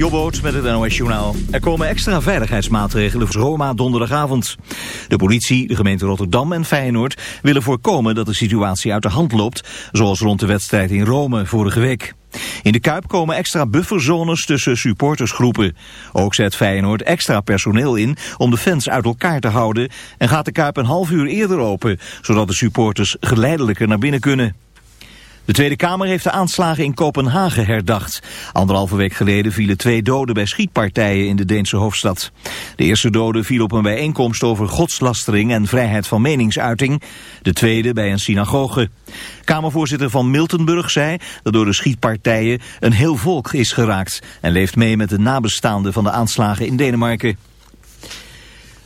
Jobboot met het NOS Journaal. Er komen extra veiligheidsmaatregelen voor Roma donderdagavond. De politie, de gemeente Rotterdam en Feyenoord willen voorkomen dat de situatie uit de hand loopt, zoals rond de wedstrijd in Rome vorige week. In de Kuip komen extra bufferzones tussen supportersgroepen. Ook zet Feyenoord extra personeel in om de fans uit elkaar te houden en gaat de Kuip een half uur eerder open, zodat de supporters geleidelijker naar binnen kunnen. De Tweede Kamer heeft de aanslagen in Kopenhagen herdacht. Anderhalve week geleden vielen twee doden bij schietpartijen in de Deense hoofdstad. De eerste dode viel op een bijeenkomst over godslastering en vrijheid van meningsuiting. De tweede bij een synagoge. Kamervoorzitter van Miltenburg zei dat door de schietpartijen een heel volk is geraakt... en leeft mee met de nabestaanden van de aanslagen in Denemarken.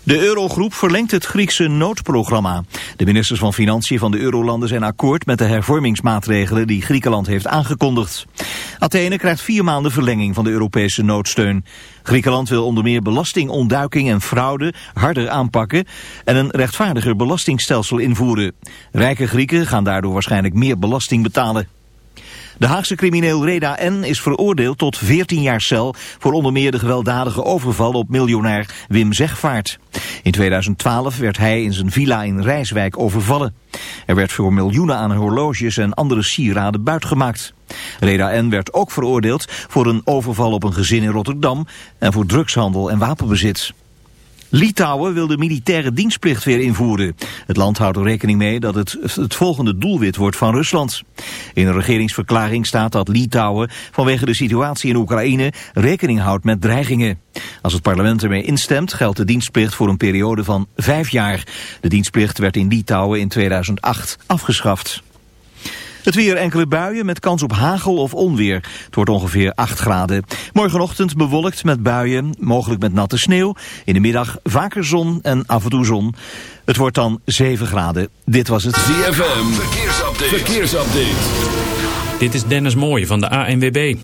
De Eurogroep verlengt het Griekse noodprogramma. De ministers van Financiën van de Eurolanden zijn akkoord met de hervormingsmaatregelen die Griekenland heeft aangekondigd. Athene krijgt vier maanden verlenging van de Europese noodsteun. Griekenland wil onder meer belastingontduiking en fraude harder aanpakken en een rechtvaardiger belastingstelsel invoeren. Rijke Grieken gaan daardoor waarschijnlijk meer belasting betalen. De Haagse crimineel Reda N. is veroordeeld tot 14 jaar cel... voor onder meer de gewelddadige overval op miljonair Wim Zegvaart. In 2012 werd hij in zijn villa in Rijswijk overvallen. Er werd voor miljoenen aan horloges en andere sieraden buitgemaakt. Reda N. werd ook veroordeeld voor een overval op een gezin in Rotterdam... en voor drugshandel en wapenbezit. Litouwen wil de militaire dienstplicht weer invoeren. Het land houdt er rekening mee dat het het volgende doelwit wordt van Rusland. In een regeringsverklaring staat dat Litouwen vanwege de situatie in Oekraïne rekening houdt met dreigingen. Als het parlement ermee instemt geldt de dienstplicht voor een periode van vijf jaar. De dienstplicht werd in Litouwen in 2008 afgeschaft. Het weer enkele buien met kans op hagel of onweer. Het wordt ongeveer 8 graden. Morgenochtend bewolkt met buien, mogelijk met natte sneeuw. In de middag vaker zon en af en toe zon. Het wordt dan 7 graden. Dit was het ZFM. Verkeersupdate. Verkeersupdate. Dit is Dennis Mooij van de ANWB.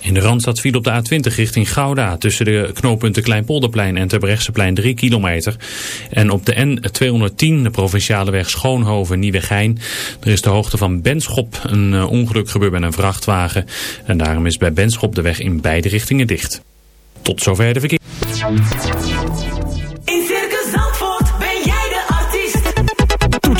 In de Randstad viel op de A20 richting Gouda tussen de knooppunten Kleinpolderplein en Terbrechtseplein 3 kilometer. En op de N210, de provinciale weg Schoonhoven-Nieuwegein, er is de hoogte van Benschop een eh, ongeluk gebeurd met een vrachtwagen. En daarom is bij Benschop de weg in beide richtingen dicht. Tot zover de verkeer.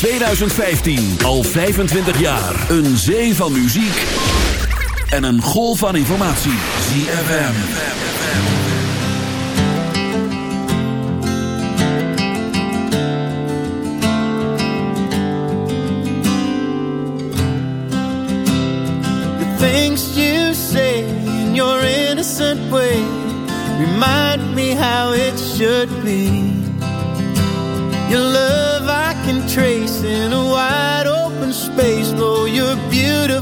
2015 al 25 jaar. Een zee van muziek en een golf van informatie. ZFM. The things you say in your innocent way remind me how it should be.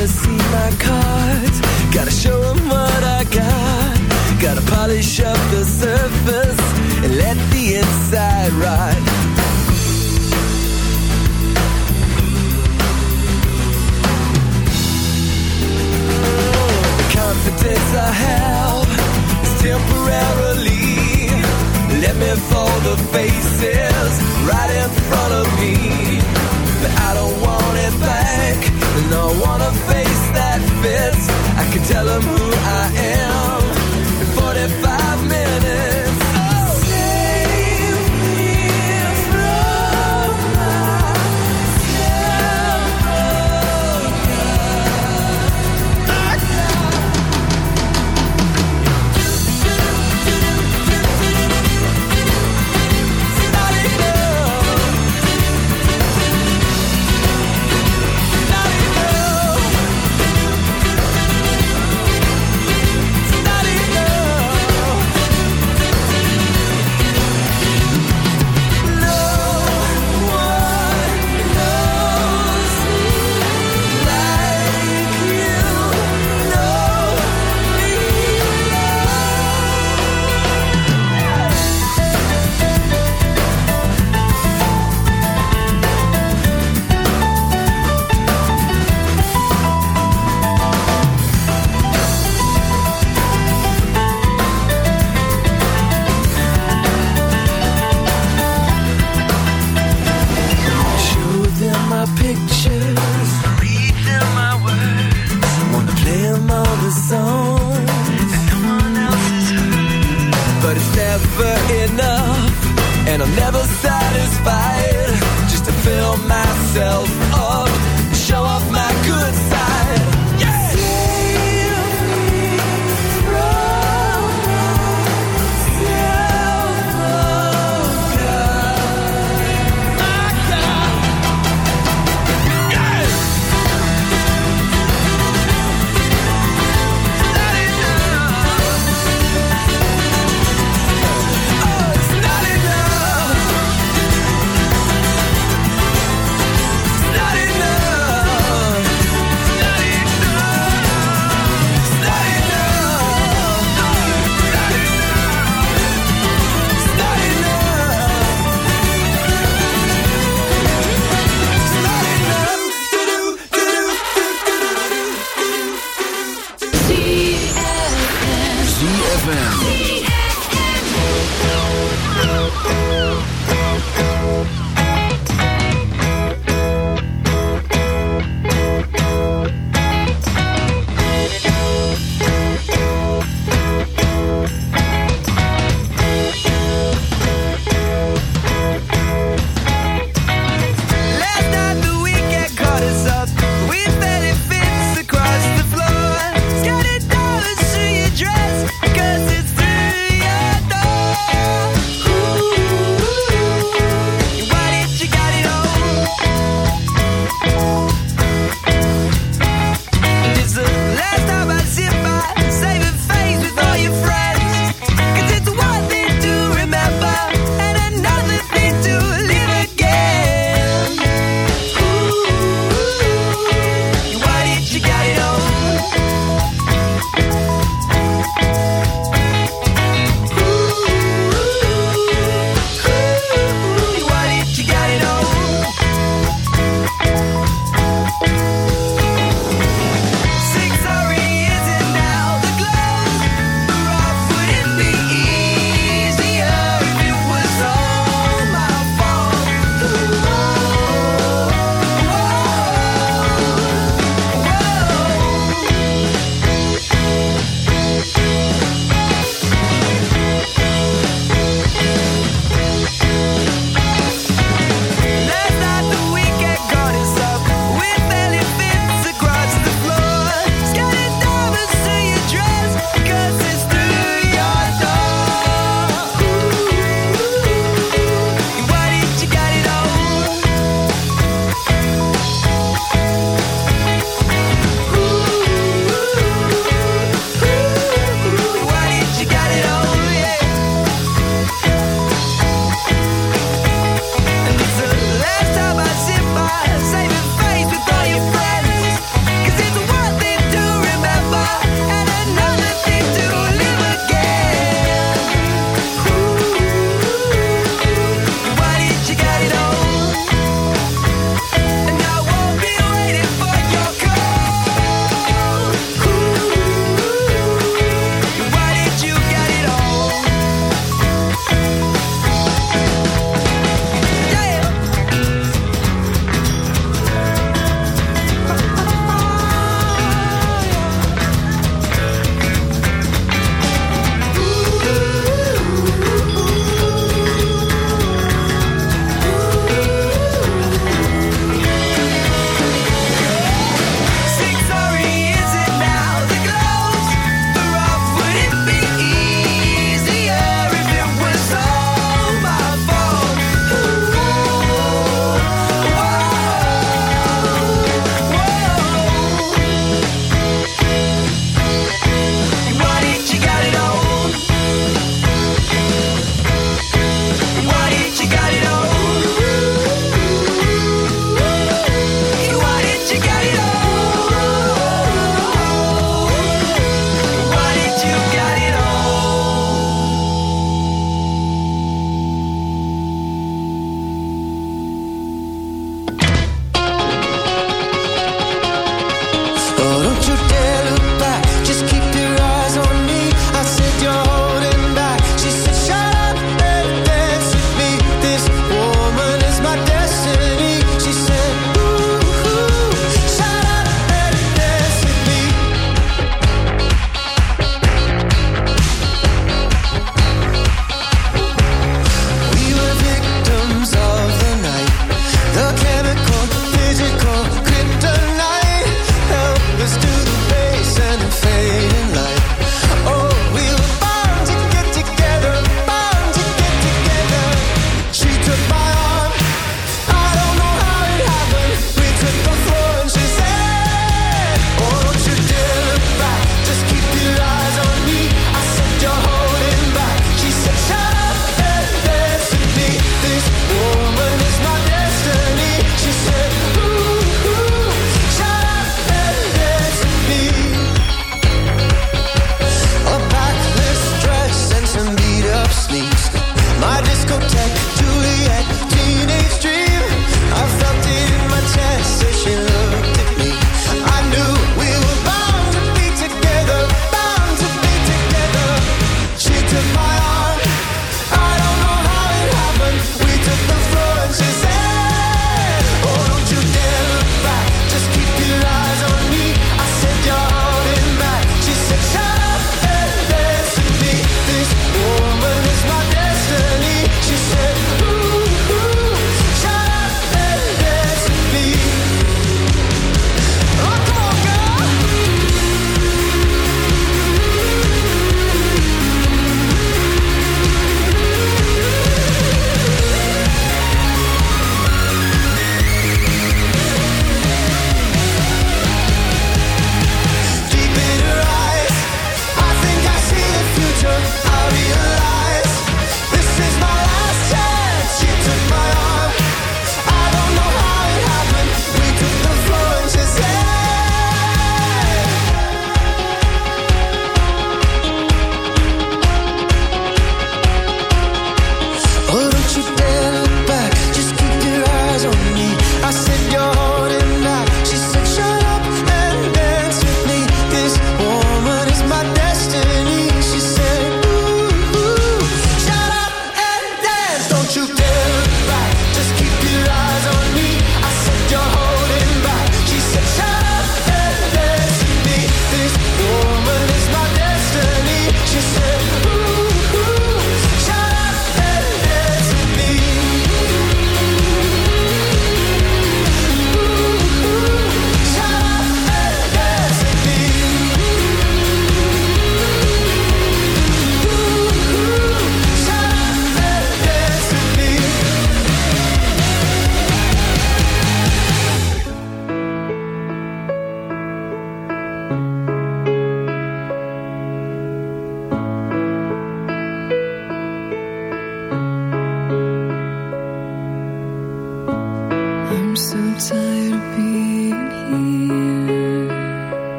Gotta see my cards. Gotta show 'em what I got. Gotta polish up the surface and let the inside ride. The confidence I have is temporarily. Let me fall the faces right in front of me. But I don't want it back. I want a face that fits. I can tell them who I am in 45 and I'm never satisfied. Just to fill myself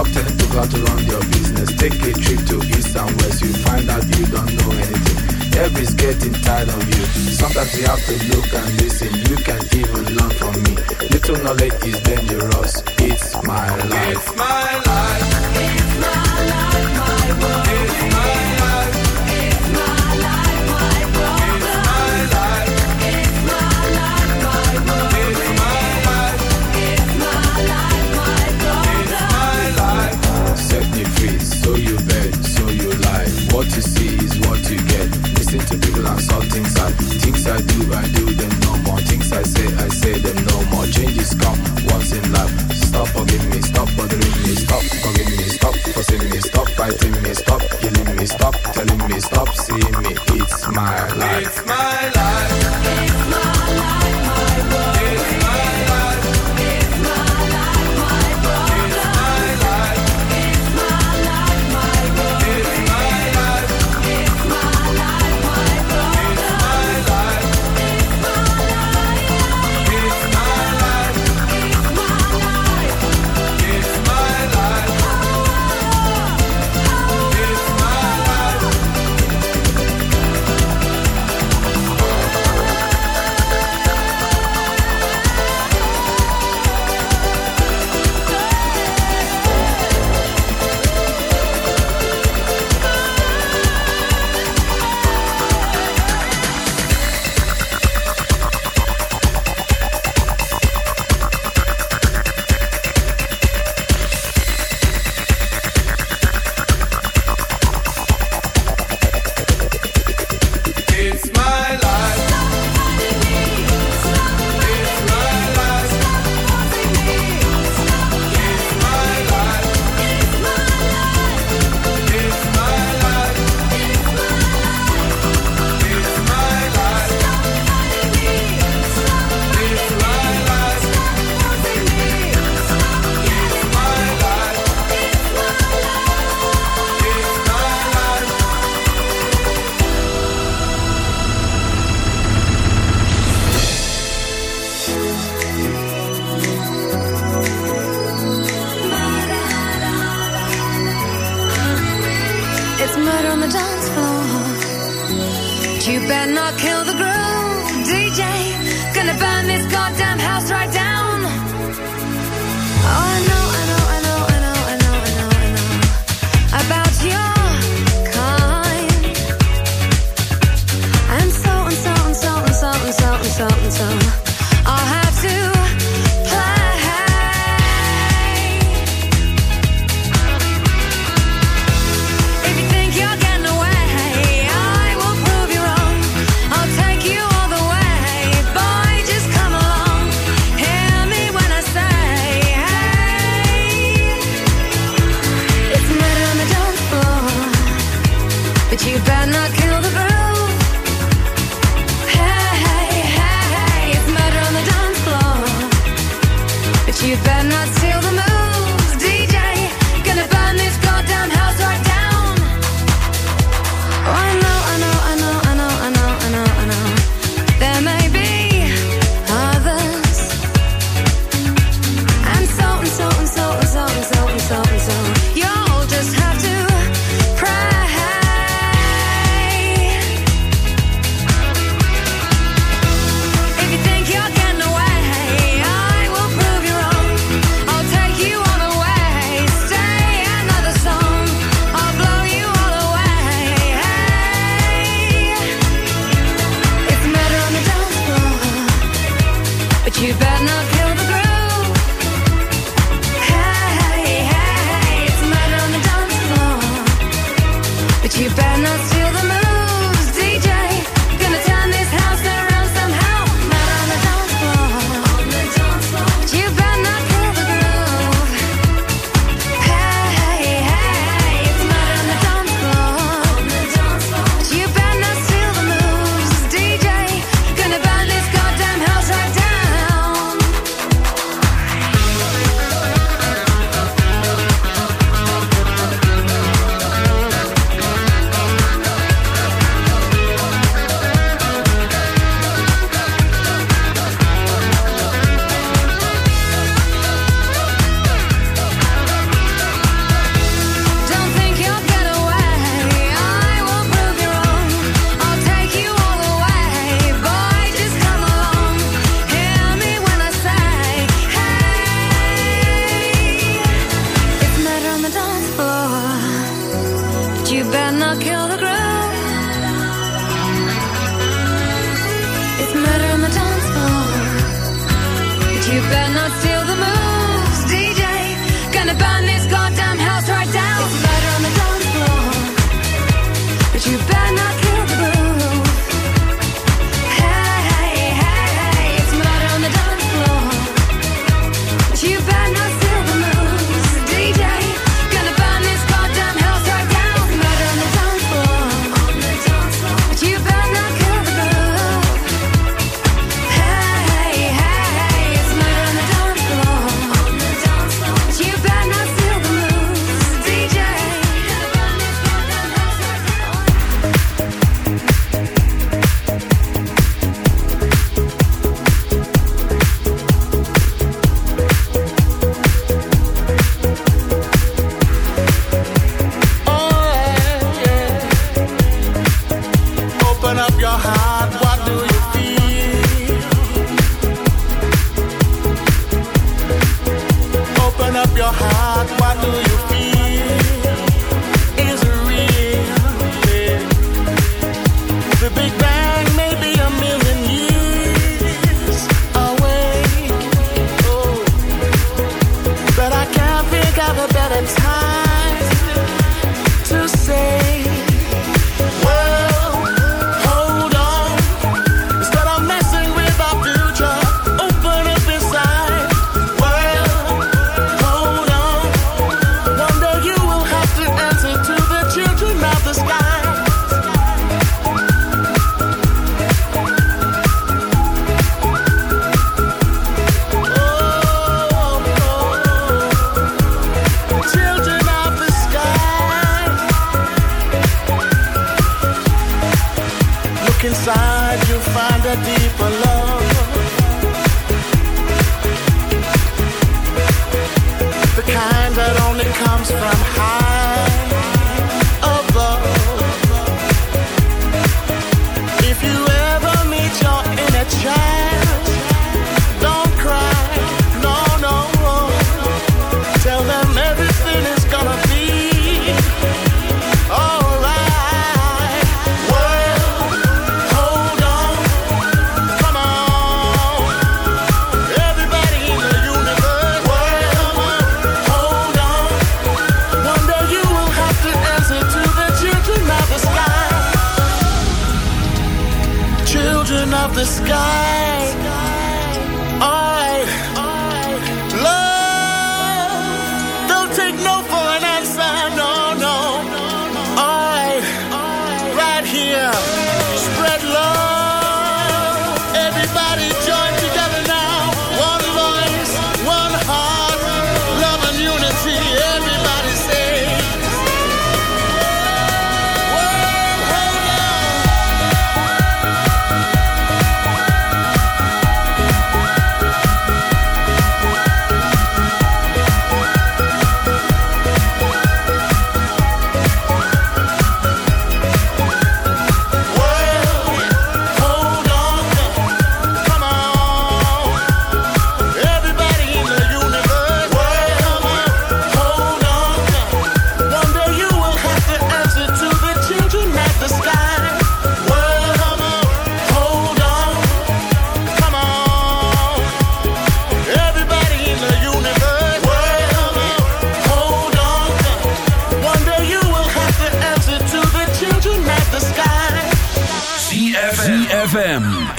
Stop telling people how to run your business. Take a trip to east and west. You find out you don't know anything. Every's getting tired of you. Sometimes you have to look and listen. You can even learn from me. Little knowledge is dangerous. It's my life. It's my life. fighting me, stop killing me, stop telling me, stop seeing me. It's my life. It's my life.